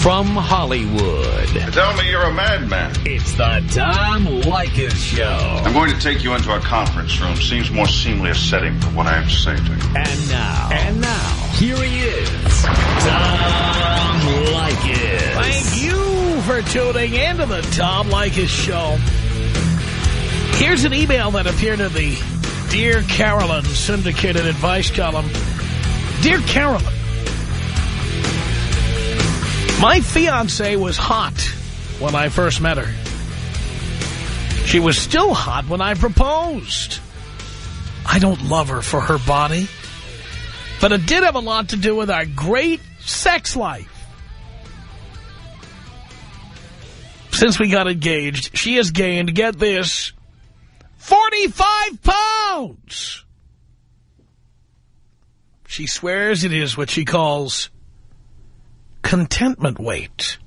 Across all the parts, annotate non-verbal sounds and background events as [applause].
from Hollywood. Tell me you're a madman. It's the Tom Leykis Show. I'm going to take you into a conference room. Seems more seemly a setting for what I have to say to you. And now, and now, here he is, Tom Leykis. Thank you for tuning in to the Tom Leykis Show. Here's an email that appeared in the Dear Carolyn syndicated advice column. Dear Carolyn, my fiance was hot when I first met her. She was still hot when I proposed. I don't love her for her body, but it did have a lot to do with our great sex life. Since we got engaged, she has gained, get this, 45 pounds. She swears it is what she calls contentment weight.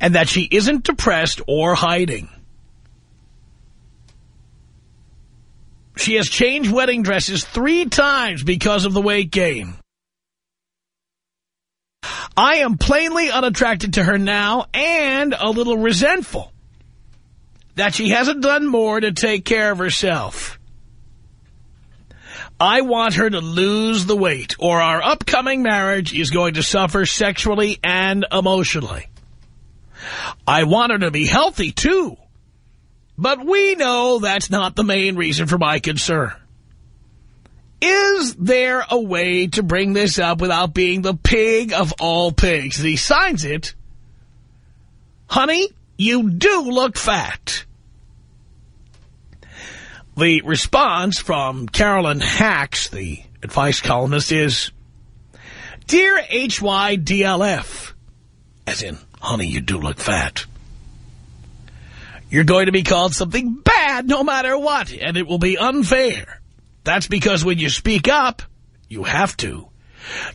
And that she isn't depressed or hiding. She has changed wedding dresses three times because of the weight gain. I am plainly unattracted to her now and a little resentful that she hasn't done more to take care of herself. I want her to lose the weight or our upcoming marriage is going to suffer sexually and emotionally. I want her to be healthy, too. But we know that's not the main reason for my concern. Is there a way to bring this up without being the pig of all pigs? he signs it. Honey, you do look fat. The response from Carolyn Hax, the advice columnist, is, Dear HYDLF, as in, honey, you do look fat. You're going to be called something bad no matter what, and it will be unfair. That's because when you speak up, you have to.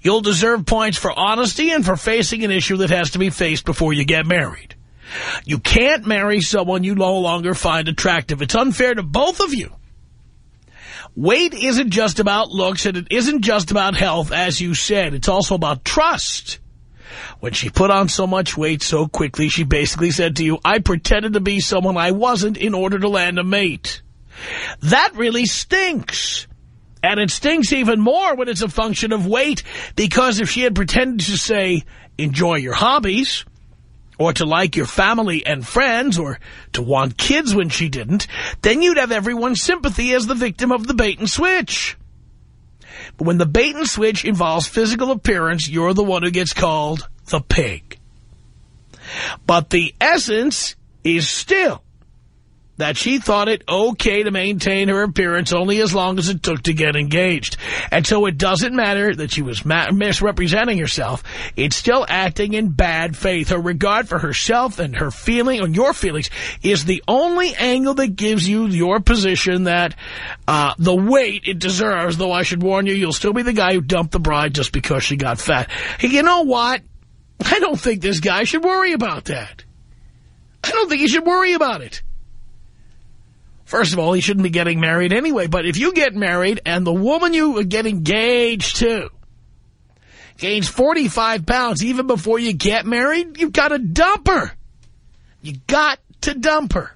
You'll deserve points for honesty and for facing an issue that has to be faced before you get married. You can't marry someone you no longer find attractive. It's unfair to both of you. Weight isn't just about looks, and it isn't just about health, as you said. It's also about trust. When she put on so much weight so quickly, she basically said to you, I pretended to be someone I wasn't in order to land a mate. That really stinks. And it stinks even more when it's a function of weight, because if she had pretended to say, enjoy your hobbies, or to like your family and friends, or to want kids when she didn't, then you'd have everyone's sympathy as the victim of the bait and switch. But when the bait and switch involves physical appearance, you're the one who gets called the pig. But the essence is still that she thought it okay to maintain her appearance only as long as it took to get engaged. And so it doesn't matter that she was misrepresenting herself. It's still acting in bad faith. Her regard for herself and her feeling, and your feelings, is the only angle that gives you your position that uh, the weight it deserves, though I should warn you, you'll still be the guy who dumped the bride just because she got fat. Hey, you know what? I don't think this guy should worry about that. I don't think he should worry about it. First of all, he shouldn't be getting married anyway. But if you get married and the woman you get engaged to gains 45 pounds even before you get married, you've got to dump her. You got to dump her.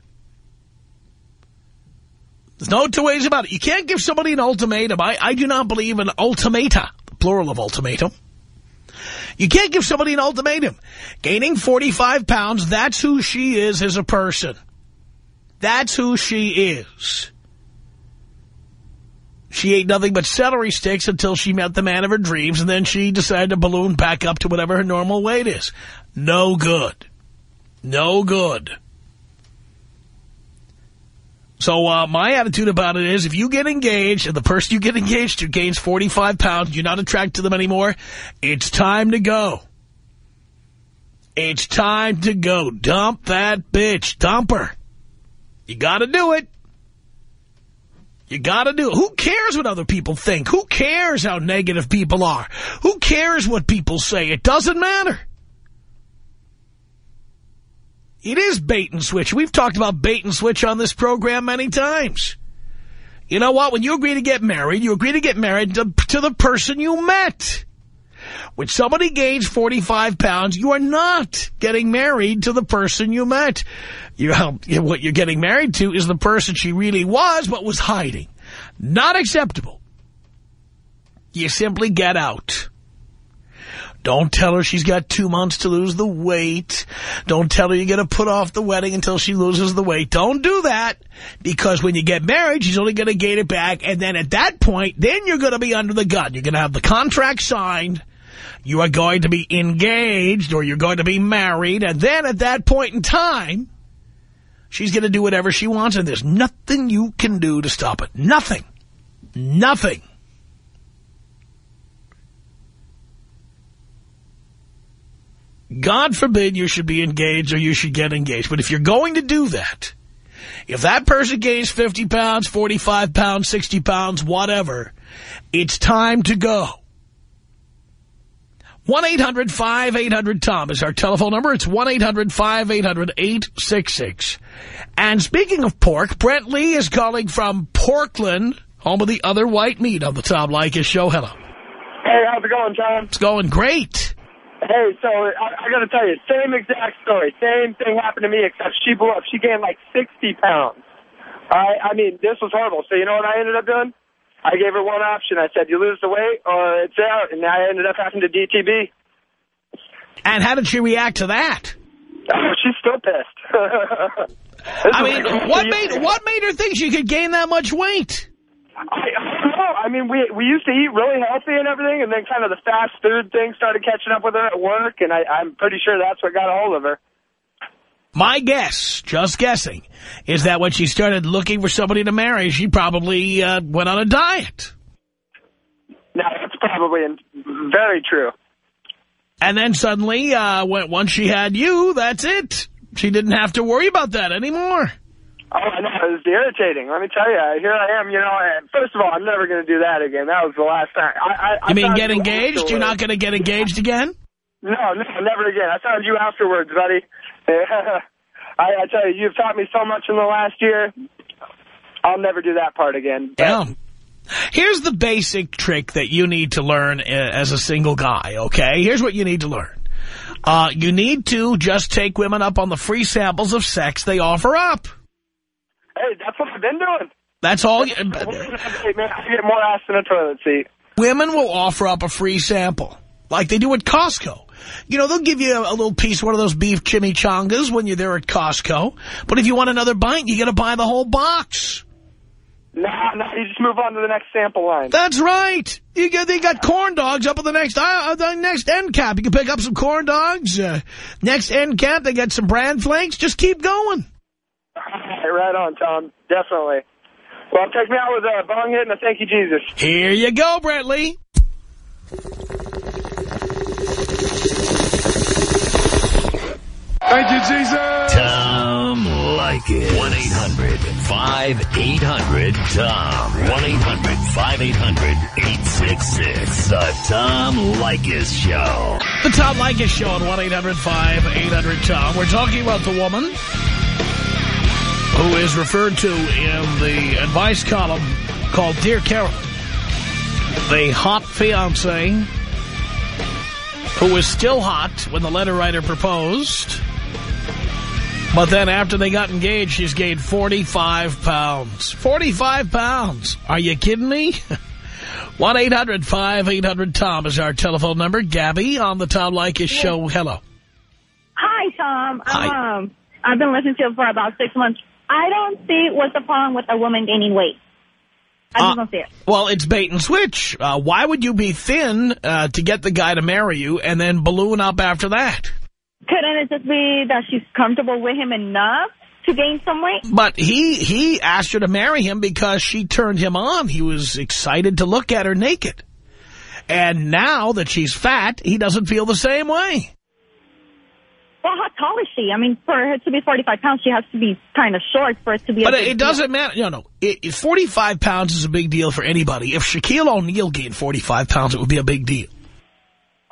There's no two ways about it. You can't give somebody an ultimatum. I, I do not believe in ultimata, the plural of ultimatum. You can't give somebody an ultimatum. Gaining 45 pounds, that's who she is as a person. That's who she is. She ate nothing but celery sticks until she met the man of her dreams, and then she decided to balloon back up to whatever her normal weight is. No good. No good. So uh, my attitude about it is if you get engaged and the person you get engaged to gains 45 pounds, you're not attracted to them anymore, it's time to go. It's time to go. Dump that bitch. Dump her. You got to do it. You got to do it. Who cares what other people think? Who cares how negative people are? Who cares what people say? It doesn't matter. It is bait and switch. We've talked about bait and switch on this program many times. You know what? When you agree to get married, you agree to get married to, to the person you met. When somebody gains 45 pounds, you are not getting married to the person you met. You, what you're getting married to is the person she really was, but was hiding. Not acceptable. You simply get out. Don't tell her she's got two months to lose the weight. Don't tell her you're going to put off the wedding until she loses the weight. Don't do that because when you get married, she's only going to gain it back. And then at that point, then you're going to be under the gun. You're going to have the contract signed. You are going to be engaged or you're going to be married. And then at that point in time, she's going to do whatever she wants. And there's nothing you can do to stop it. Nothing. Nothing. God forbid you should be engaged or you should get engaged. But if you're going to do that, if that person gains 50 pounds, 45 pounds, 60 pounds, whatever, it's time to go. 1-800-5800-TOM is our telephone number. It's 1-800-5800-866. And speaking of pork, Brent Lee is calling from Portland, home of the other white meat on the Tom Leykis show. Hello. Hey, how's it going, Tom? It's going great. Hey, so I, I got to tell you, same exact story. Same thing happened to me, except she blew up. She gained like 60 pounds. I, I mean, this was horrible. So you know what I ended up doing? I gave her one option. I said, you lose the weight or it's out. And I ended up having to DTB. And how did she react to that? Oh, [laughs] she's still pissed. [laughs] I mean, what made what made her think she could gain that much weight? I, I don't know. I mean, we we used to eat really healthy and everything, and then kind of the fast food thing started catching up with her at work, and I, I'm pretty sure that's what got a hold of her. My guess, just guessing, is that when she started looking for somebody to marry, she probably uh, went on a diet. No, that's probably very true. And then suddenly, uh, when, once she had you, that's it. She didn't have to worry about that anymore. Oh, I know. It was irritating. Let me tell you. Here I am, you know. First of all, I'm never going to do that again. That was the last time. I, I, you mean get engaged? You're not going to get engaged again? No, no, never again. I found you afterwards, buddy. [laughs] I, I tell you, you've taught me so much in the last year. I'll never do that part again. But yeah. Here's the basic trick that you need to learn uh, as a single guy, okay? Here's what you need to learn. Uh, you need to just take women up on the free samples of sex they offer up. Hey, that's what I've been doing. That's all. You, [laughs] hey, man, I get more ass than a toilet seat. Women will offer up a free sample, like they do at Costco. You know, they'll give you a, a little piece one of those beef chimichangas when you're there at Costco. But if you want another bite, you got to buy the whole box. No, no, you just move on to the next sample line. That's right. You get they got corn dogs up at the next uh, the next end cap. You can pick up some corn dogs. Uh, next end cap, they got some bran flakes. Just keep going. Right, right on, Tom. Definitely. Well, take me out with a bong hit and a thank you, Jesus. Here you go, Bradley. Thank you, Jesus. Tom Leykis. 1-800-5800-TOM. 1-800-5800-866. The Tom Leykis Show. The Tom Leykis Show on 1-800-5800-TOM. We're talking about the woman who is referred to in the advice column called Dear Carol. The hot fiance who was still hot when the letter writer proposed. But then after they got engaged, she's gained 45 pounds. 45 pounds. Are you kidding me? [laughs] 1-800-5800-TOM is our telephone number. Gabby on the Tom Leykis show. Hello. Hi, Tom. Hi. Um, I've been listening to you for about six months. I don't see what's the problem with a woman gaining weight. I Uh, don't see it. Well, it's bait and switch. Uh, why would you be thin uh, to get the guy to marry you and then balloon up after that? Couldn't it just be that she's comfortable with him enough to gain some weight? But he he asked her to marry him because she turned him on. He was excited to look at her naked. And now that she's fat, he doesn't feel the same way. Well, how tall is she? I mean, for her to be 45 pounds, she has to be kind of short for it to be But it doesn't matter. No, no. It, it- 45 pounds is a big deal for anybody. If Shaquille O'Neal gained 45 pounds, it would be a big deal.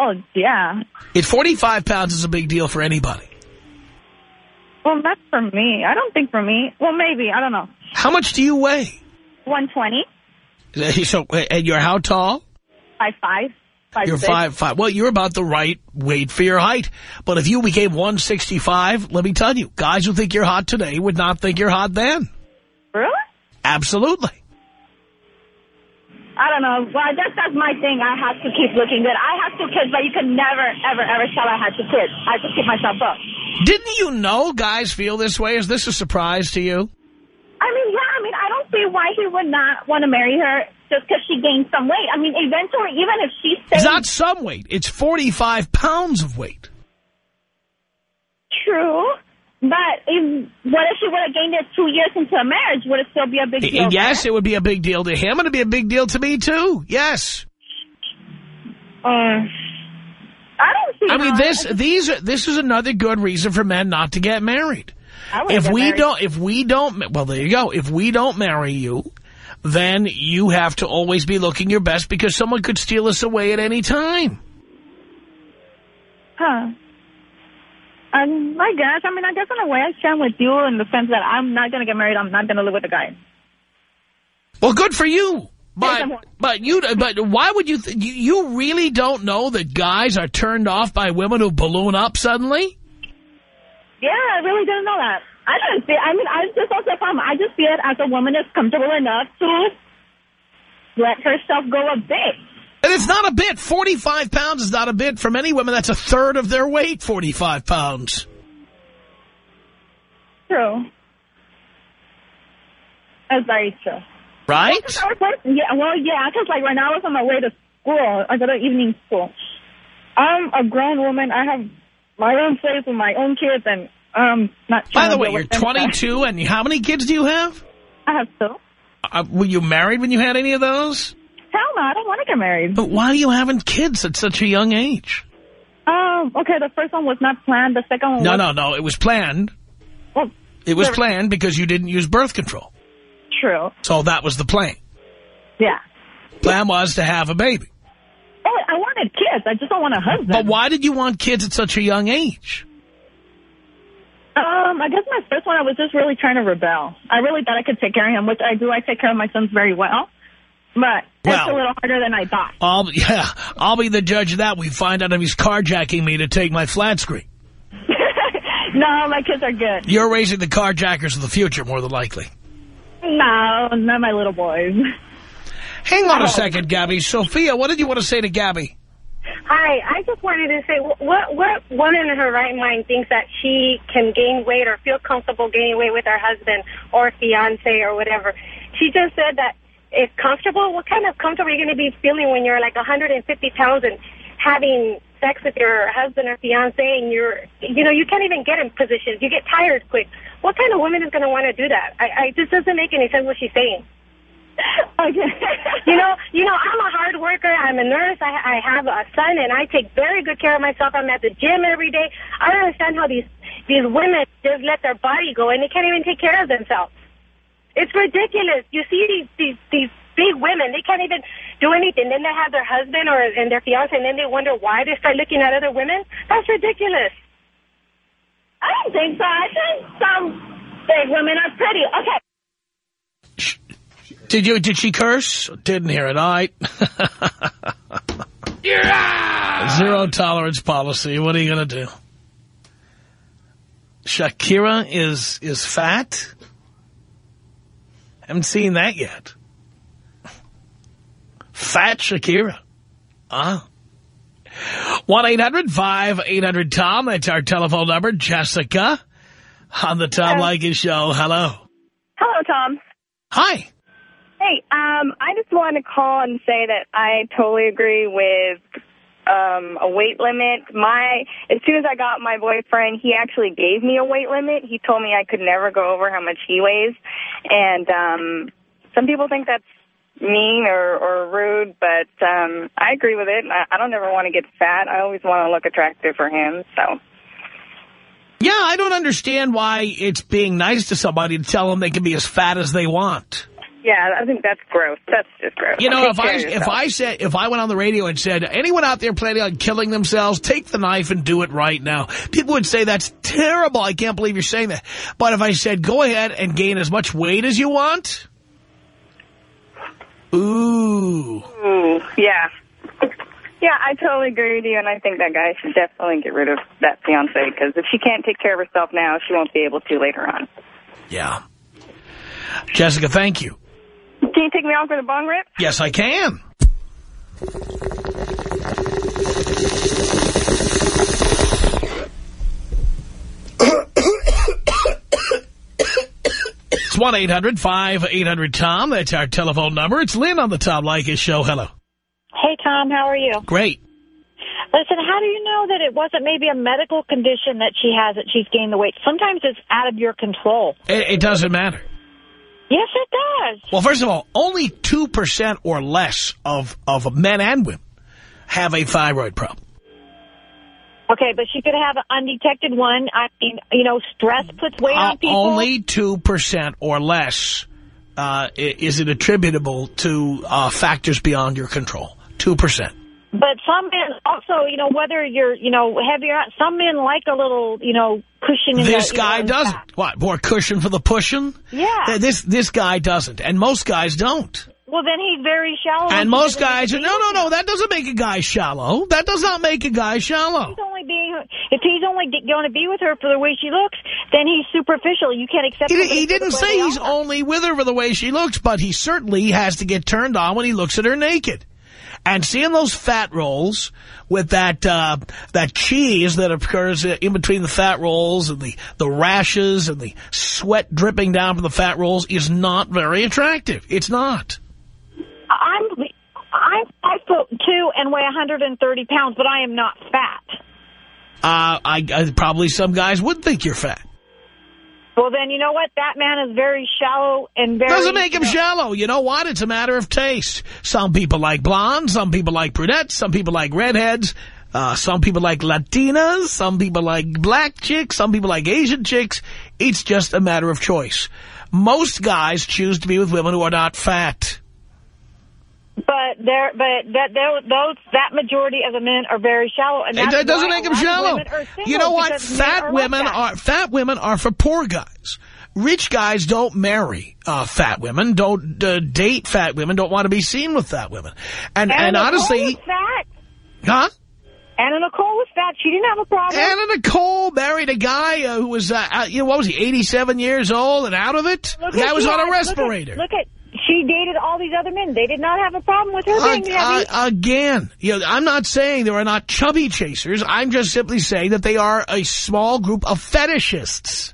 Oh, yeah. If 45 pounds is a big deal for anybody. Well, not for me. I don't think for me. Well, maybe. I don't know. How much do you weigh? 120, uh, So, uh, and you're how tall? 5'5". Five, you're six. five five. Well, you're about the right weight for your height. But if you became 165, let me tell you, guys who think you're hot today would not think you're hot then. Really? Absolutely. I don't know. Well, I guess that's my thing. I have to keep looking good. I have two kids, but you can never, ever, ever tell I had two kids. I just keep myself up. Didn't you know guys feel this way? Is this a surprise to you? I mean, yeah, I mean, I don't see why he would not want to marry her just because she gained some weight. I mean, eventually, even if she It's stays not some weight. It's 45 pounds of weight. true, but if, what if she would have gained it two years into a marriage? Would it still be a big deal? Yes, it would be a big deal to him, and it'd be a big deal to me, too. Yes. Uh, I don't see I mean, this these are, this is another good reason for men not to get married. If we married. don't, if we don't, well, there you go. If we don't marry you, then you have to always be looking your best because someone could steal us away at any time. Huh. Um, I guess. I mean, I guess in a way I stand with you in the sense that I'm not going to get married. I'm not going to live with a guy. Well, good for you. But but you but why would you th you, you really don't know that guys are turned off by women who balloon up suddenly? Yeah, I really didn't know that. I didn't see. I mean, I just also found. I just see it as a woman is comfortable enough to let herself go a bit. And it's not a bit. 45 pounds is not a bit. For many women, that's a third of their weight, 45 pounds. True. That's very true. Right? Was like, yeah, well, yeah, because like right now I was on my way to school. I go to evening school. I'm a grown woman. I have my own place with my own kids, and um, not. By the way, you're 22, and how many kids do you have? I have two. Uh, were you married when you had any of those? Hell no, I don't want to get married. But why are you having kids at such a young age? Um, okay, the first one was not planned. The second one No, was... no, no. It was planned. Well, It was planned because you didn't use birth control. true. So that was the plan. Yeah. Plan was to have a baby. Oh, I wanted kids. I just don't want a husband. But why did you want kids at such a young age? Um, I guess my first one, I was just really trying to rebel. I really thought I could take care of him, which I do. I take care of my sons very well. But it's Well- a little harder than I thought. I'll, [laughs] yeah, I'll be the judge of that. We find out if he's carjacking me to take my flat screen. [laughs] no, my kids are good. You're raising the carjackers of the future, more than likely. No, not my little boys. Hang on a oh. second, Gabby. Sophia, what did you want to say to Gabby? Hi, I just wanted to say, what what woman in her right mind thinks that she can gain weight or feel comfortable gaining weight with her husband or fiance or whatever? She just said that it's comfortable. What kind of comfortable are you going to be feeling when you're like 150 pounds and having sex with your husband or fiance and you're, you know, you can't even get in positions. You get tired quick. What kind of woman is going to want to do that? I, I this doesn't make any sense what she's saying. [laughs] okay. [laughs] You know, you know, I'm a hard worker. I'm a nurse. I, I have a son, and I take very good care of myself. I'm at the gym every day. I don't understand how these these women just let their body go, and they can't even take care of themselves. It's ridiculous. You see these these these big women. They can't even do anything. Then they have their husband or and their fiance, and then they wonder why they start looking at other women. That's ridiculous. I don't think so. I think some big women are pretty. Okay. Did you? Did she curse? Didn't hear it. All right. Zero tolerance policy. What are you going to do? Shakira is is fat? Haven't seen that yet. Fat Shakira. Ah. 1-800-5800-TOM. That's our telephone number. Jessica on the Tom Leykis Show. Hello. Hello, Tom. Hi. Hey, um, I just wanted to call and say that I totally agree with um, a weight limit. My as soon as I got my boyfriend, he actually gave me a weight limit. He told me I could never go over how much he weighs, and um, some people think that's mean or, or rude, but um, I agree with it. I, I don't ever want to get fat. I always want to look attractive for him. So. Yeah, I don't understand why it's being nice to somebody to tell them they can be as fat as they want. Yeah, I think that's gross. That's just gross. You know, if I of if. I said if I went on the radio and said anyone out there planning on killing themselves, take the knife and do it right now. People would say that's terrible. I can't believe you're saying that. But if I said go ahead and gain as much weight as you want, ooh, Ooh, yeah. Yeah, I totally agree with you, and I think that guy should definitely get rid of that fiance because if she can't take care of herself now, she won't be able to later on. Yeah. Jessica, thank you. Can you take me off for the bong rip? Yes, I can. It's 1-800-5800-TOM. That's our telephone number. It's Lynn on the Tom Leykis show. Hello. Hey, Tom, how are you? Great. Listen, how do you know that it wasn't maybe a medical condition that she has that she's gained the weight? Sometimes it's out of your control. It, it doesn't matter. Yes, it does. Well, first of all, only 2% or less of, of men and women have a thyroid problem. Okay, but she could have an undetected one. I mean, you know, stress puts weight Uh, on people. only 2% or less uh, is it attributable to uh, factors beyond your control. 2%. But some men also, you know, whether you're, you know, heavy or not, some men like a little, you know, cushion in This the, guy doesn't. back. What, more cushion for the pushing? Yeah. This this guy doesn't, and most guys don't. Well, then he's very shallow. And most guys, no, no, no, that doesn't make a guy shallow. That does not make a guy shallow. He's only being, if he's only going to be with her for the way she looks, then he's superficial. You can't accept. He, he didn't say he's only with her for the way she looks, but he certainly has to get turned on when he looks at her naked. And seeing those fat rolls with that uh, that cheese that occurs in between the fat rolls and the, the rashes and the sweat dripping down from the fat rolls is not very attractive. It's not. I'm I'm five foot two and weigh 130 pounds, but I am not fat. Uh, I, I Probably some guys would think you're fat. Well, then you know what? That man is very shallow and very. Doesn't make him shallow. You know what? It's a matter of taste. Some people like blondes. Some people like brunettes. Some people like redheads. Uh, some people like Latinas. Some people like black chicks. Some people like Asian chicks. It's just a matter of choice. Most guys choose to be with women who are not fat. But there, but that those those- that majority of the men are very shallow, and that's it doesn't make them shallow. are You know what? Fat women that. are fat women are for poor guys. Rich guys don't marry uh, fat women. Don't uh, date fat women. Don't want to be seen with fat women. And Anna and honestly, fat. huh? Anna Nicole was fat. She didn't have a problem. Anna Nicole married a guy uh, who was, uh, uh, you know, what was he, 87 years old and out of it? Look the guy at was on a Look at- respirator. Look at, she dated all these other men. They did not have a problem with her being uh, again, you know, I'm not saying there are not chubby chasers. I'm just simply saying that they are a small group of fetishists.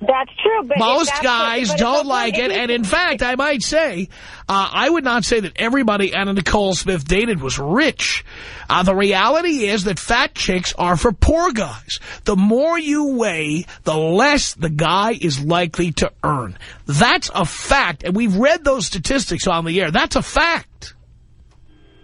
that's true. But Most guys what, but don't like it, and in fact, I might say, uh, I would not say that everybody Anna Nicole Smith dated was rich. Uh, the reality is that fat chicks are for poor guys. The more you weigh, the less the guy is likely to earn. That's a fact, and we've read those statistics on the air. That's a fact.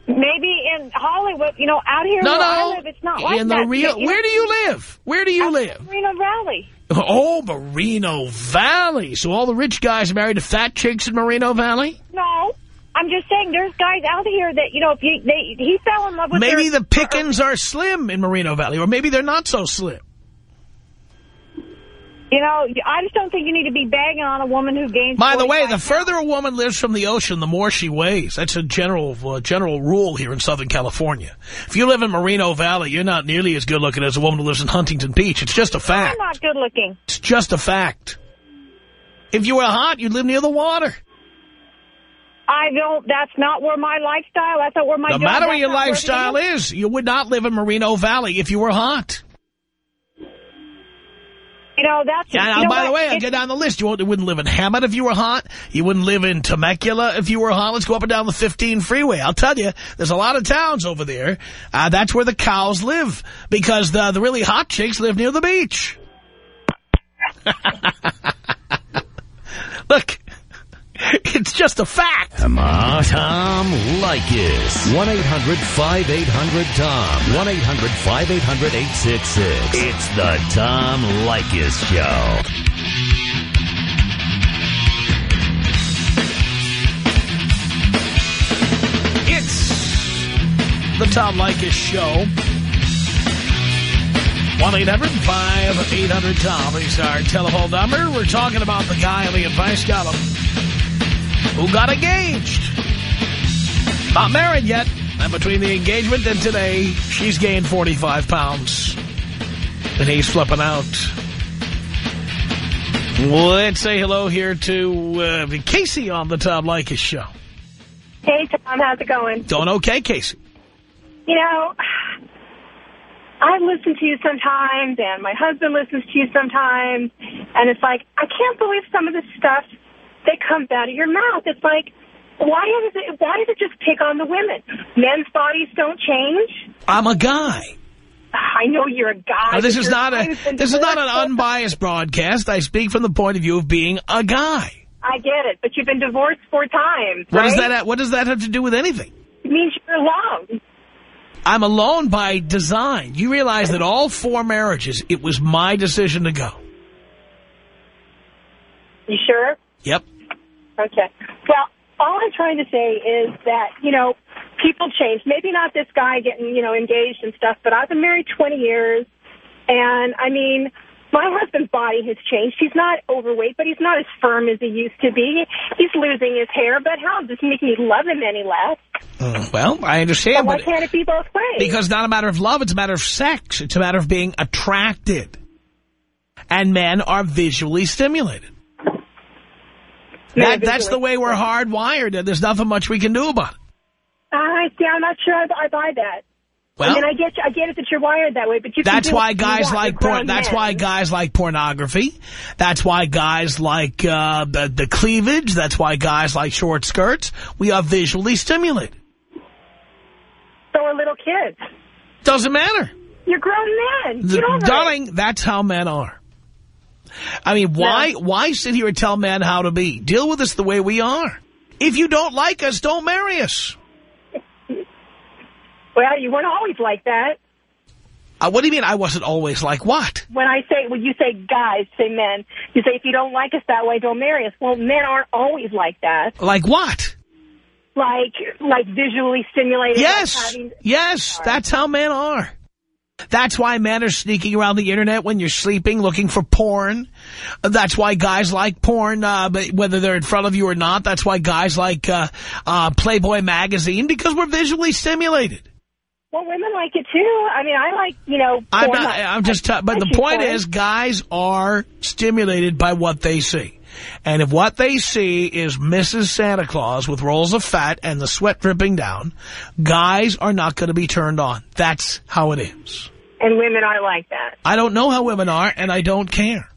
maybe in Hollywood, you know, out here No, where I no. live, it's not like In that. the real, know, where do you live? Where do you live? Moreno Valley. Oh, Moreno Valley. So all the rich guys are married to fat chicks in Moreno Valley? No. I'm just saying there's guys out here that, you know, if you, they, he fell in love with Maybe their- the pickings are slim in Moreno Valley, or maybe they're not so slim. You know, I just don't think you need to be bagging on a woman who gains By the way, 45 the further a woman lives from the ocean, the more she weighs. That's a general uh, general rule here in Southern California. If you live in Moreno Valley, you're not nearly as good looking as a woman who lives in Huntington Beach. It's just a fact. I'm not good looking. It's just a fact. If you were hot, you'd live near the water. I don't, that's not where my lifestyle, that's not where my No matter what your lifestyle is, you would not live in Moreno Valley if you were hot. You know, that's, Yeah, you know by the way, I'll It's- get down the list. You you wouldn't live in Hemet if you were hot. You wouldn't live in Temecula if you were hot. Let's go up and down the 15 freeway. I'll tell you, there's a lot of towns over there. Uh, that's where the cows live because the, the really hot chicks live near the beach. [laughs] Look, [laughs] it's just a fact. Come on. Tom Leykis. 1-800-5800-TOM. 1-800-5800-866. It's the Tom Leykis Show. It's the Tom Leykis Show. 1-800-5800-TOM is our telephone number. We're talking about the guy on the advice column who got engaged. Not married yet. And between the engagement and today, she's gained 45 pounds. And he's flipping out. Let's say hello here to uh, Casey on the Tom Leykis show. Hey, Tom, how's it going? Doing okay, Casey? You know, I listen to you sometimes, and my husband listens to you sometimes, and it's like, I can't believe some of the stuff that comes out of your mouth. It's like, why is it, why does it just pick on the women? Men's bodies don't change. I'm a guy. I know you're a guy. Now, this is not a this is not an unbiased broadcast. I speak from the point of view of being a guy. I get it, but you've been divorced four times, What right? does that What does that have to do with anything? It means you're alone. I'm alone by design. You realize that all four marriages, it was my decision to go. You sure? Yep. Okay. Well, all I'm trying to say is that, you know, people change. Maybe not this guy getting, you know, engaged and stuff, but I've been married 20 years. And, I mean, my husband's body has changed. He's not overweight, but he's not as firm as he used to be. He's losing his hair, but how does it make me love him any less? Mm, Well, I So understand, why but can't it be both ways? because it's not a matter of love, it's a matter of sex. It's a matter of being attracted. And men are visually stimulated. That, that's the way we're hardwired, and there's nothing much we can do about it. I, see, I'm not sure I, I buy that. Well, I mean, I get, I get it that you're wired that way, but you. That's do why guys like porn. That's men. why guys like pornography. That's why guys like uh, the, the cleavage. That's why guys like short skirts. We are visually stimulated. So are little kids. Doesn't matter. You're grown men. You don't Darling, that's how men are. I mean, why why sit here and tell men how to be? Deal with us the way we are. If you don't like us, don't marry us. Well, you weren't always like that. Uh, what do you mean I wasn't always like what? When I say, when you say guys, say men. You say, if you don't like us that way, don't marry us. Well, men aren't always like that. Like what? Like, like visually stimulated. like Yes, having- yes, that's how men are. That's why men are sneaking around the internet when you're sleeping looking for porn. That's why guys like porn, uh, but whether they're in front of you or not. That's why guys like uh, uh, Playboy magazine, because we're visually stimulated. Well, women like it too. I mean, I like, you know, I'm not, I'm just, t- but the I see point porn. is guys are stimulated by what they see. And if what they see is Mrs. Santa Claus with rolls of fat and the sweat dripping down, guys are not going to be turned on. That's how it is. And women are like that. I don't know how women are, and I don't care.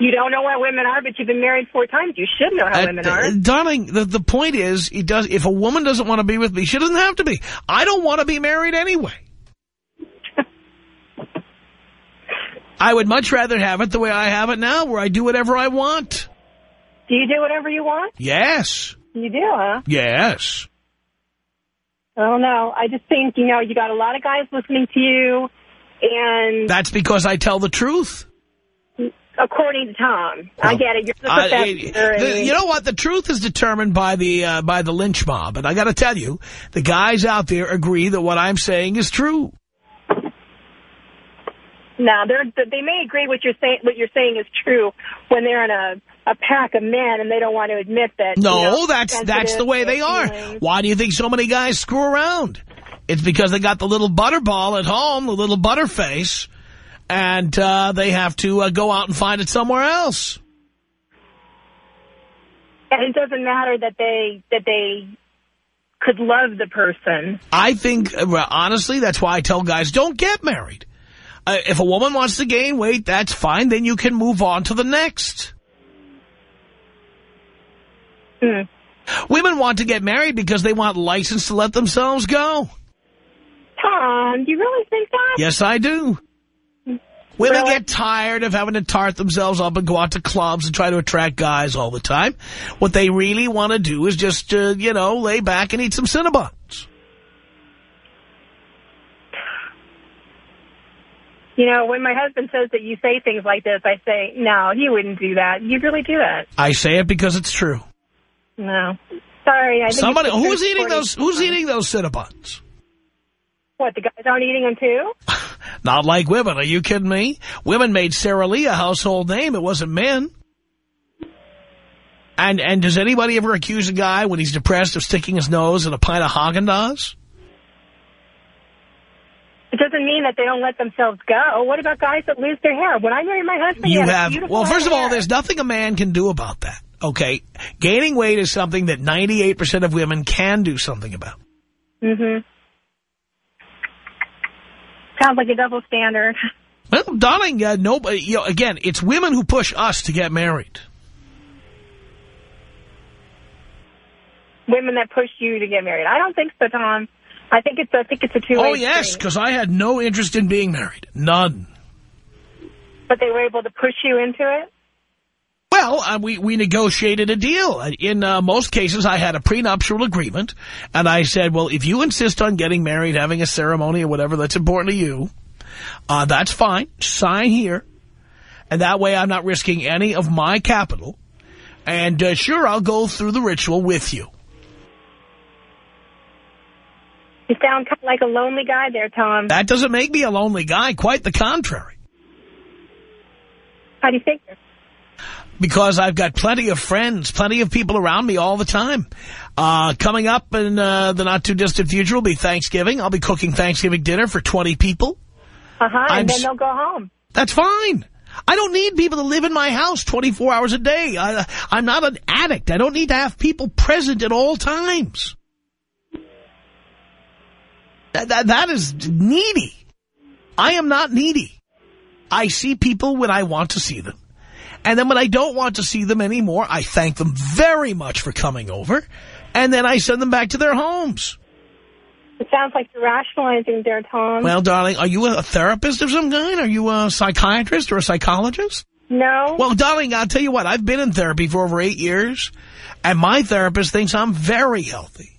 You don't know what women are, but you've been married four times. You should know how Uh, women are. darling, the, the point is, it does. if a woman doesn't want to be with me, she doesn't have to be. I don't want to be married anyway. I would much rather have it the way I have it now, where I do whatever I want. Do you do whatever you want? Yes. You do, huh? Yes. I don't know. I just think, you know, you got a lot of guys listening to you, and That's because I tell the truth. according to Tom, I get it. You're the I- professor. The- you know what? The truth is determined by the uh, by the lynch mob, and I got to tell you, the guys out there agree that what I'm saying is true. Now, they're, they may agree what you're saying. What you're saying is true when they're in a a pack of men and they don't want to admit that. you No, know, that's that's the way they are. feelings. Why do you think so many guys screw around? It's because they got the little butterball at home, the little butterface, and uh, they have to uh, go out and find it somewhere else. And it doesn't matter that they that they could love the person. I think, uh, honestly, that's why I tell guys, don't get married. Uh, if a woman wants to gain weight, that's fine. Then you can move on to the next. Hmm. Women want to get married because they want license to let themselves go. Tom, do you really think that? Yes, I do. Women Really? get tired of having to tart themselves up and go out to clubs and try to attract guys all the time. What they really want to do is just, uh, you know, lay back and eat some Cinnabons. You know, when my husband says that you say things like this, I say, no, you wouldn't do that. You'd really do that. I say it because it's true. No. Sorry. I think Somebody, who's eating those, who's eating those Cinnabons? What, the guys aren't eating them too? [laughs] Not like women. Are you kidding me? Women made Sara Lee a household name. It wasn't men. And and does anybody ever accuse a guy when he's depressed of sticking his nose in a pint of Haagen-Dazs? It doesn't mean that they don't let themselves go. What about guys that lose their hair? When I married my husband, he You have, well, first of all, there's nothing a man can do about that. Okay. Gaining weight is something that 98% of women can do something about. Mm-hmm. Sounds like a double standard. Well, darling, uh, nobody, you know, again, it's women who push us to get married. Women that push you to get married. I don't think so, Tom. I think it's I think it's a two-way Oh, yes, because I had no interest in being married. None. But they were able to push you into it. Well, uh, we, we negotiated a deal. In uh, most cases, I had a prenuptial agreement, and I said, well, if you insist on getting married, having a ceremony or whatever that's important to you, uh, that's fine. Sign here. And that way I'm not risking any of my capital. And uh, sure, I'll go through the ritual with you. You sound kind of like a lonely guy there, Tom. That doesn't make me a lonely guy. Quite the contrary. How do you think? because I've got plenty of friends, plenty of people around me all the time. Uh, coming up in uh, the not-too-distant future will be Thanksgiving. I'll be cooking Thanksgiving dinner for 20 people. Uh-huh, and then they'll go home. That's fine. I don't need people to live in my house 24 hours a day. I, I'm not an addict. I don't need to have people present at all times. That, that, that is needy. I am not needy. I see people when I want to see them. And then when I don't want to see them anymore, I thank them very much for coming over. And then I send them back to their homes. It sounds like you're rationalizing there, Tom. Well, darling, are you a therapist of some kind? Are you a psychiatrist or a psychologist? no. Well, darling, I'll tell you what. I've been in therapy for over eight years, and my therapist thinks I'm very healthy.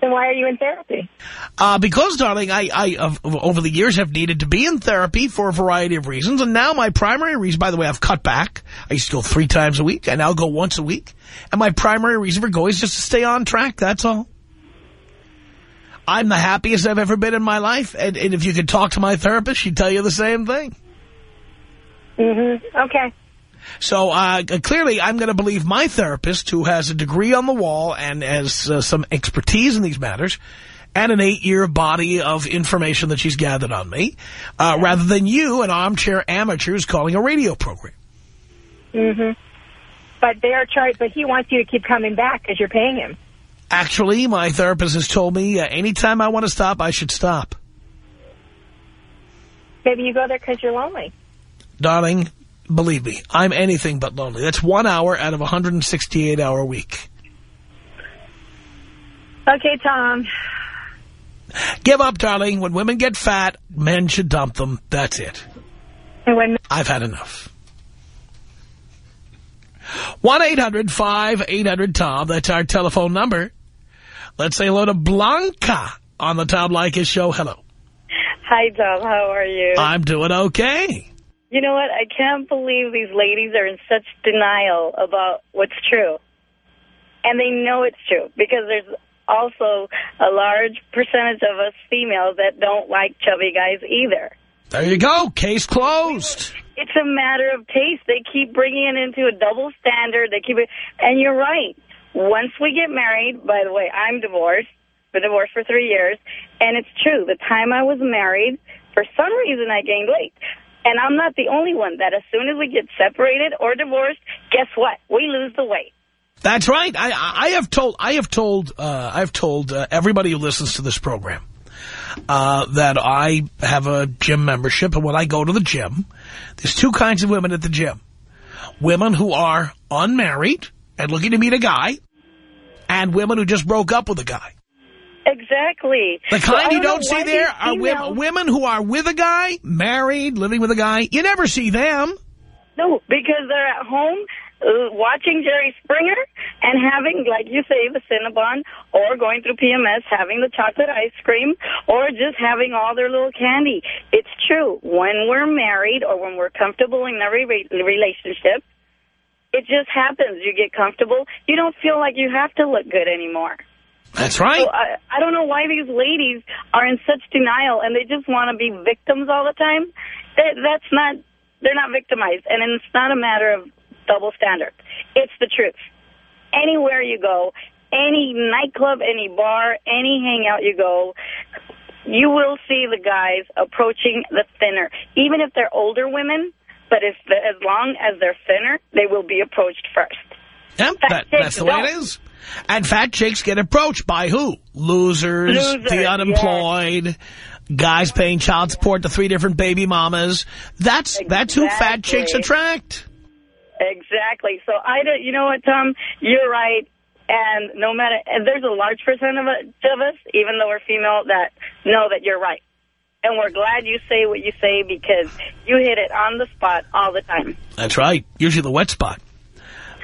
Then why are you in therapy? Uh, because, darling, I, I of- over the years have needed to be in therapy for a variety of reasons, and now my primary reason, by the way, I've cut back. I used to go three times a week. I now go once a week. And my primary reason for going is just to stay on track, that's all. I'm the happiest I've ever been in my life, and, and if you could talk to my therapist, she'd tell you the same thing. Mm-hmm. Okay. So uh, clearly, I'm going to believe my therapist, who has a degree on the wall and has uh, some expertise in these matters, and an eight-year body of information that she's gathered on me, uh, rather than you, an armchair amateur, who's calling a radio program. Mm-hmm. But they're charged. But he wants you to keep coming back because you're paying him. Actually, my therapist has told me uh, anytime I want to stop, I should stop. Maybe you go there because you're lonely. Darling, believe me, I'm anything but lonely. That's one hour out of a 168-hour week. Okay, Tom. Give up, darling. When women get fat, men should dump them. That's it. And when I've had enough. 1-800-5800-TOM. That's our telephone number. Let's say hello to Blanca on the Tom Leykis show. Hello. Hi, Tom. How are you? I'm doing okay. You know what? I can't believe these ladies are in such denial about what's true. And they know it's true because there's also a large percentage of us females that don't like chubby guys either. There you go. Case closed. It's a matter of taste. They keep bringing it into a double standard. They keep it, and you're right. Once we get married, by the way, I'm divorced. Been divorced for three years, and it's true. The time I was married, for some reason, I gained weight. And I'm not the only one that as soon as we get separated or divorced, guess what? We lose the weight. That's right. I, I have told I have told uh, I've told uh, everybody who listens to this program uh, that I have a gym membership, and when I go to the gym, there's two kinds of women at the gym: women who are unmarried and looking to meet a guy, and women who just broke up with a guy. Exactly. The So kind you don't see there are women, women who are with a guy, married, living with a guy. You never see them. No, because they're at home uh, watching Jerry Springer and having, like you say, the Cinnabon, or going through PMS, having the chocolate ice cream, or just having all their little candy. It's true. When we're married or when we're comfortable in every re- relationship, it just happens. You get comfortable. You don't feel like you have to look good anymore. That's right. So I, I don't know why these ladies are in such denial and they just want to be victims all the time. That, that's not, they're not victimized. And it's not a matter of double standards. It's the truth. Anywhere you go, any nightclub, any bar, any hangout you go, you will see the guys approaching the thinner, even if they're older women. But if the, as long as they're thinner, they will be approached first. Yep, that, that's the way it is. And fat chicks get approached by who? Losers, Losers, the unemployed, guys paying child support to three different baby mamas. That's that's who fat chicks attract. Exactly. So I don't, you know what, Tom? You're right. And no matter, and there's a large percent of, of us, even though we're female, that know that you're right. And we're glad you say what you say because you hit it on the spot all the time. That's right. Usually the wet spot.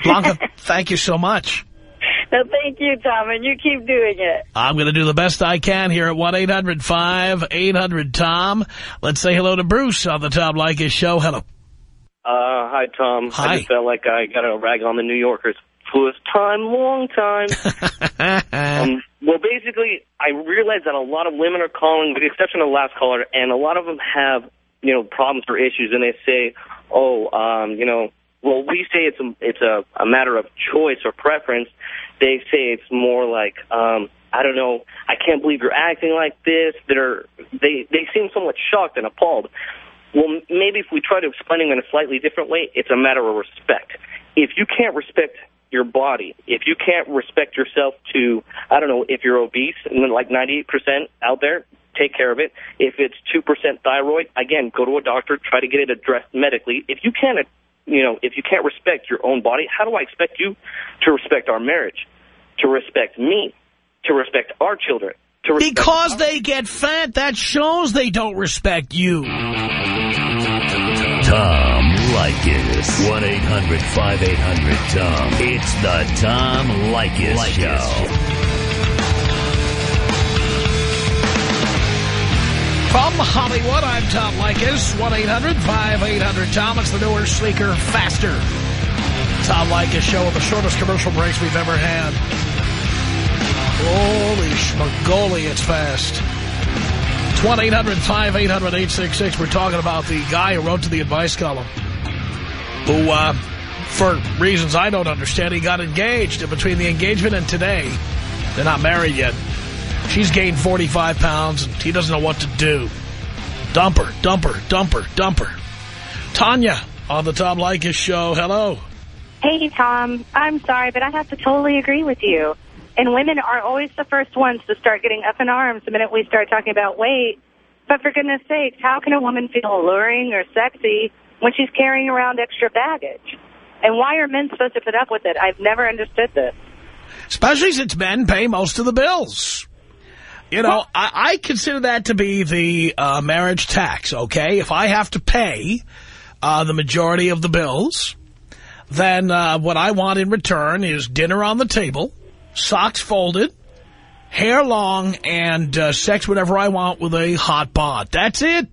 Blanca, [laughs] thank you so much. So thank you, Tom, and you keep doing it. I'm going to do the best I can here at 1-800-5800-TOM. Let's say hello to Bruce on the Tom Leykis show. Hello. Uh, hi, Tom. Hi. I just felt like I got to rag on the New Yorkers. First time, long time. [laughs] um, well, basically, I realized that a lot of women are calling, with the exception of the last caller, and a lot of them have, you know, problems or issues, and they say, oh, um, you know, well, we say it's a, it's a, a matter of choice or preference. They say it's more like, um, I don't know, I can't believe you're acting like this. They're, they, they seem somewhat shocked and appalled. Well, maybe if we try to explain it in a slightly different way, it's a matter of respect. If you can't respect your body, if you can't respect yourself to, I don't know, if you're obese, and then like 98% out there, take care of it. If it's 2% thyroid, again, go to a doctor, try to get it addressed medically. If you can't, you know, if you can't respect your own body, how do I expect you to respect our marriage, to respect me, to respect our children? To respect Because they get fat, that shows they don't respect you. Tom Leykis. 1-800-5800-TOM. It's the Tom Leykis Show. From Hollywood, I'm Tom Leykis. 1-800-5800-TOM. It's the newer, sleeker, faster Tom Leykis show with the shortest commercial breaks we've ever had. Holy schmagoli, it's fast. It's 1-800-5800-866. We're talking about the guy who wrote to the advice column who, uh, for reasons I don't understand, he got engaged. And between the engagement and today, they're not married yet. She's gained 45 pounds, and he doesn't know what to do. Dump her, dump her, dump her, dump her. Tanya on the Tom Leykis show. Hello. Hey, Tom. I'm sorry, but I have to totally agree with you. And women are always the first ones to start getting up in arms the minute we start talking about weight. But for goodness sakes, how can a woman feel alluring or sexy when she's carrying around extra baggage? And why are men supposed to put up with it? I've never understood this. Especially since men pay most of the bills. You know, I, I consider that to be the uh, marriage tax, okay? If I have to pay uh, the majority of the bills, then uh, what I want in return is dinner on the table, socks folded, hair long, and uh, sex whatever I want with a hot bod. That's it.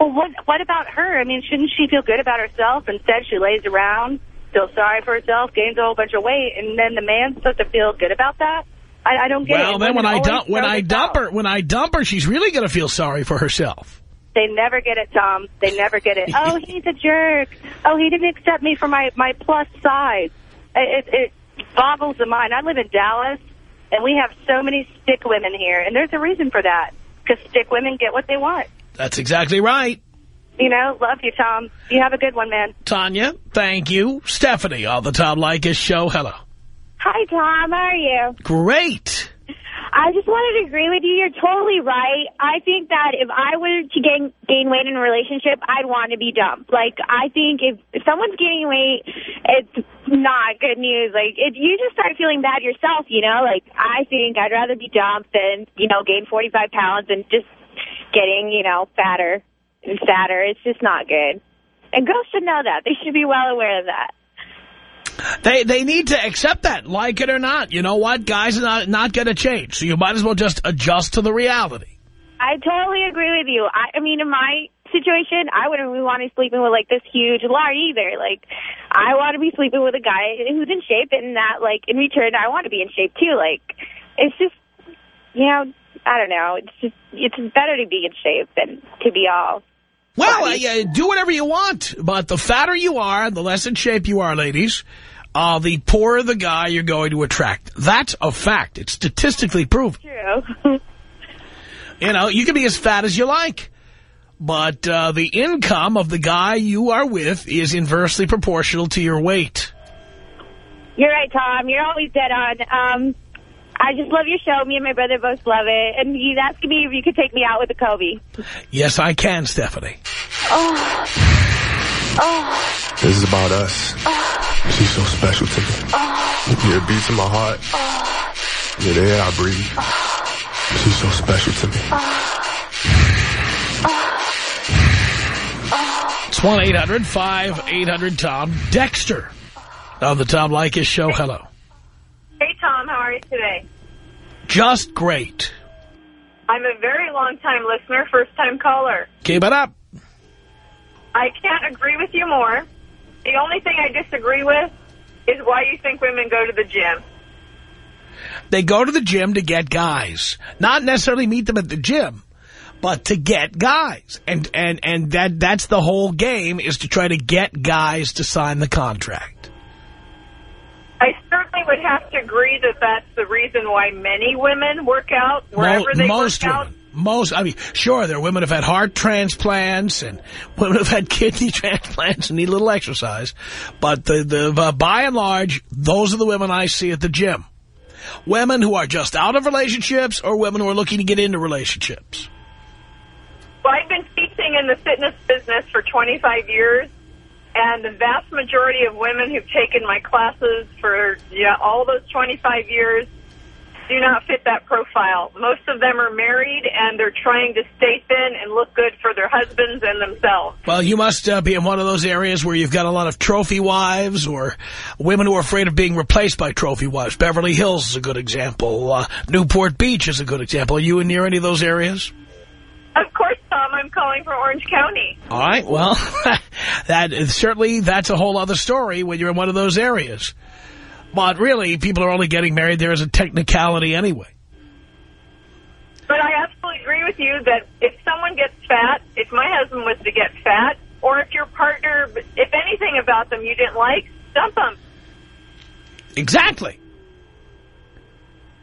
Well, what what about her? I mean, shouldn't she feel good about herself? Instead, she lays around, feels sorry for herself, gains a whole bunch of weight, and then the man's supposed to feel good about that? I, I don't get Well, it. Well, then when I dump when I dump out. her when I dump her, she's really going to feel sorry for herself. They never get it, Tom. They never get it. oh, [laughs] he's a jerk. Oh, he didn't accept me for my, my plus size. It, it, it boggles the mind. I live in Dallas, and we have so many stick women here, and there's a reason for that, because stick women get what they want. That's exactly right. You know, love you, Tom. You have a good one, man. Tanya, thank you. Stephanie on the Tom Leykis show. Hello. Hi, Tom. How are you? Great. I just wanted to agree with you. You're totally right. I think that if I were to gain gain weight in a relationship, I'd want to be dumped. Like, I think if, if someone's gaining weight, it's not good news. Like, it, you just start feeling bad yourself, you know? Like, I think I'd rather be dumped than, you know, gain 45 pounds and just getting, you know, fatter and fatter. It's just not good. And girls should know that. They should be well aware of that. They they need to accept that, like it or not. You know what? Guys are not, not going to change, so you might as well just adjust to the reality. I totally agree with you. I, I mean, in my situation, I wouldn't be wanting to sleeping with like this huge lard either. Like, I want to be sleeping with a guy who's in shape, and that like in return, I want to be in shape too. Like, it's just, you know, I don't know. It's just, it's better to be in shape than to be all. Well, uh, do whatever you want, but the fatter you are, the less in shape you are, ladies, uh, the poorer the guy you're going to attract. That's a fact. It's statistically proven. True. [laughs] You know, you can be as fat as you like. But uh, the income of the guy you are with is inversely proportional to your weight. You're right, Tom. You're always dead on. Um, I just love your show. Me and my brother both love it. And he's asking me if you could take me out with a Kobe. Yes, I can, Stephanie. Oh. Oh. This is about us. Oh. She's so special to me. Oh. You're a beat to my heart. Oh. You're the air I breathe. Oh. She's so special to me. Oh, oh. oh. It's 1-800-5800-TOM. Dexter on the Tom Leykis show. Hello. Hey, Tom. How are you today? Just great. I'm a very long-time listener, first-time caller. Keep it up. I can't agree with you more. The only thing I disagree with is why you think women go to the gym. They go to the gym to get guys. Not necessarily meet them at the gym, but to get guys. And and and that that's the whole game is to try to get guys to sign the contract. I certainly would have to agree that that's the reason why many women work out wherever Mo they most work out. women. Most, I mean, sure, there are women who've had heart transplants and women who've had [laughs] kidney transplants and need a little exercise. But the, the uh, by and large, those are the women I see at the gym. Women who are just out of relationships or women who are looking to get into relationships. Well, I've been teaching in the fitness business for 25 years, and the vast majority of women who've taken my classes for yeah, all those 25 years do not fit that profile. Most of them are married, and they're trying to stay thin and look good for their husbands and themselves. Well, you must uh, be in one of those areas where you've got a lot of trophy wives or women who are afraid of being replaced by trophy wives. Beverly Hills is a good example. Uh, Newport Beach is a good example. Are you near any of those areas? Of course, I'm calling from Orange County. All right, well, [laughs] that is certainly that's a whole other story when you're in one of those areas. But really, people are only getting married there as a technicality anyway. But I absolutely agree with you that if someone gets fat, if my husband was to get fat, or if your partner, if anything about them you didn't like, dump them. Exactly.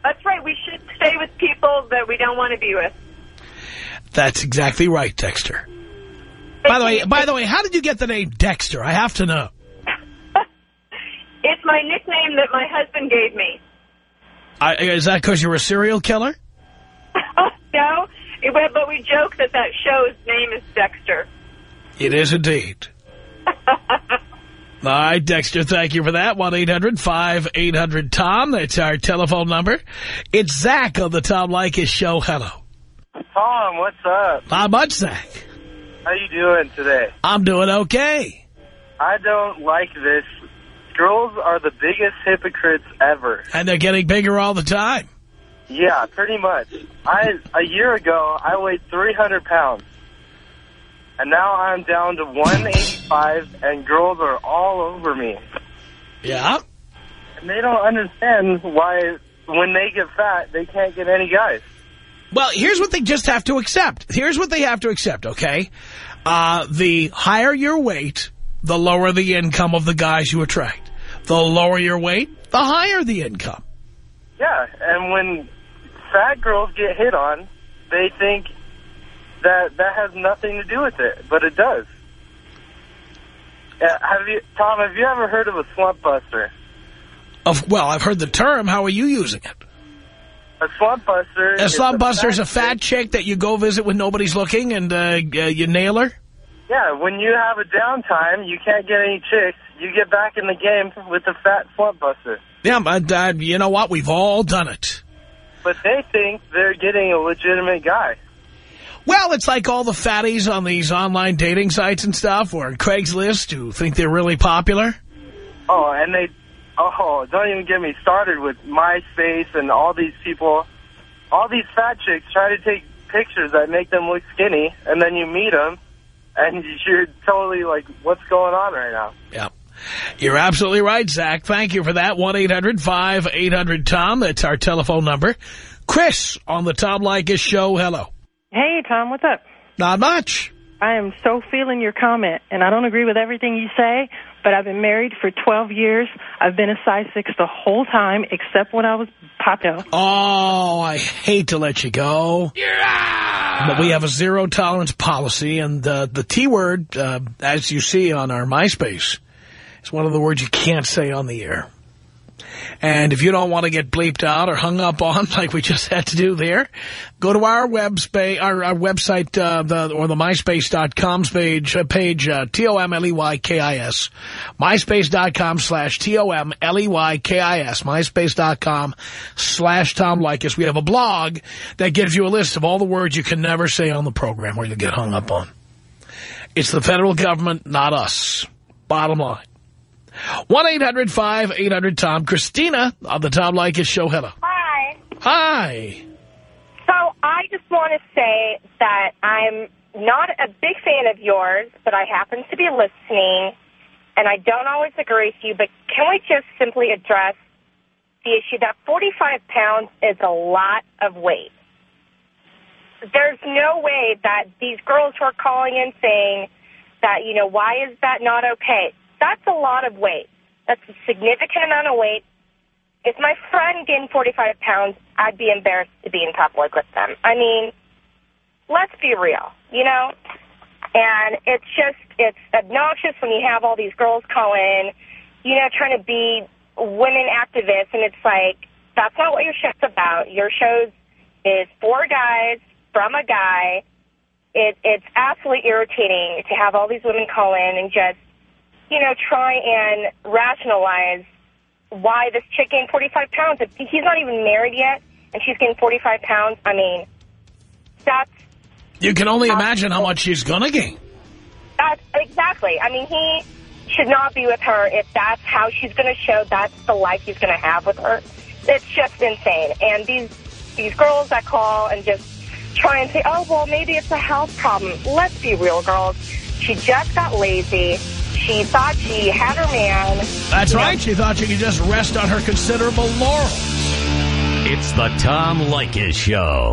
That's right. We should stay with people that we don't want to be with. That's exactly right, Dexter. By the way, by the way, how did you get the name Dexter? I have to know. [laughs] It's my nickname that my husband gave me. I, is that because you're a serial killer? [laughs] no, but we joke that that show's name is Dexter. It is indeed. [laughs] All right, Dexter, thank you for that. 1-800-5800-TOM. That's our telephone number. It's Zach on the Tom Leykis show. Hello. Tom, what's up? Much, Zach. How you doing today? I'm doing okay. I don't like this. Girls are the biggest hypocrites ever. And they're getting bigger all the time. Yeah, pretty much. I A year ago, I weighed 300 pounds. And now I'm down to 185, and girls are all over me. Yeah? And they don't understand why, when they get fat, they can't get any guys. Well, here's what they just have to accept. Here's what they have to accept, okay? Uh, the higher your weight, the lower the income of the guys you attract. The lower your weight, the higher the income. Yeah, and when fat girls get hit on, they think that that has nothing to do with it, but it does. Yeah, have you, Tom? Have you ever heard of a slump buster? Of, well, I've heard the term. How are you using it? A slump buster. A is slump buster is a fat fat chick that you go visit when nobody's looking and uh, uh, you nail her? Yeah, when you have a downtime, you can't get any chicks. You get back in the game with the fat slump buster. Yeah, but uh, you know what? We've all done it. But they think they're getting a legitimate guy. Well, it's like all the fatties on these online dating sites and stuff or Craigslist who think they're really popular. Oh, and they, oh, don't even get me started with MySpace and all these people. All these fat chicks try to take pictures that make them look skinny, and then you meet them, and [laughs] you're totally like, what's going on right now? Yeah. You're absolutely right, Zach. Thank you for that. 1-800-5800-TOM. That's our telephone number. Chris on the Tom Leykis show. Hello. Hey, Tom, what's up? Not much. I am so feeling your comment, and I don't agree with everything you say, but I've been married for 12 years. I've been a size 6 the whole time, except when I was popping. Oh, I hate to let you go. But we have a zero tolerance policy, and uh, the T word, uh, as you see on our MySpace, is one of the words you can't say on the air. And if you don't want to get bleeped out or hung up on [laughs] like we just had to do there, go to our web our, our website uh, the, or the MySpace.com page, uh, page uh, T-O-M-L-E-Y-K-I-S, MySpace.com slash T-O-M-L-E-Y-K-I-S, MySpace.com slash Tom Leykis. We have a blog that gives you a list of all the words you can never say on the program or you'll get hung up on. It's the federal government, not us. Bottom line. 1-800-5800-TOM. Christina on the Tom Leykis Show. Hello. Hi. Hi. So I just want to say that I'm not a big fan of yours, but I happen to be listening, and I don't always agree with you, but can we just simply address the issue that 45 pounds is a lot of weight? There's no way that these girls who are calling in saying that, you know, why is that not okay? That's a lot of weight. That's a significant amount of weight. If my friend gained 45 pounds, I'd be embarrassed to be in public with them. I mean, let's be real, you know? And it's just, it's obnoxious when you have all these girls call in, you know, trying to be women activists, and it's like, that's not what your show's about. Your show's is four guys from a guy. It, it's absolutely irritating to have all these women call in and just you know, try and rationalize why this chick gained 45 pounds. If he's not even married yet and she's gained 45 pounds, I mean, that's... You can only imagine how much she's going to gain. That's, exactly. I mean, he should not be with her if that's how she's going to show that's the life he's going to have with her. It's just insane. And these these girls that call and just try and say, oh, well, maybe it's a health problem. Let's be real, girls. She just got lazy. She thought she had her man. That's right. Know. She thought she could just rest on her considerable laurels. It's the Tom Leykis Show.